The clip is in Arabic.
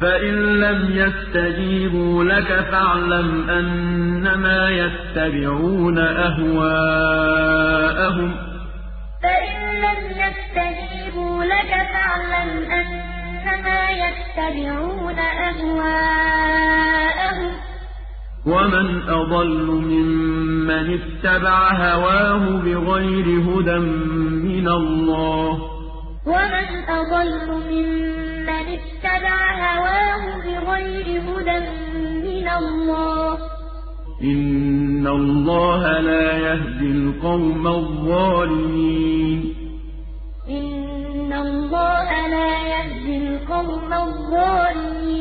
فَإِن لَّمْ يَسْتَجِيبُوا لَكَ فَاعْلَمْ أَنَّمَا يَتَّبِعُونَ أَهْوَاءَهُمْ ۚ فَإِن لَّمْ يَسْتَجِيبُوا لَكَ فَاعْلَمْ أَنَّمَا يَتَّبِعُونَ أَهْوَاءَهُمْ ۚ وَمَنْ أَضَلُّ مِمَّنِ اتَّبَعَ هَوَاهُ بِغَيْرِ هُدًى مِّنَ اللَّهِ ۚ وَمَنْ أَضَلُّ مِمَّنِ اللَّهِ ۚ. إِنَّ اللَّهَ لَا يَهْدِي الْقَوْمَ الظَّالِمِينَ. إِنَّ اللَّهَ لَا يَهْدِي الْقَوْمَ الظَّالِمِينَ.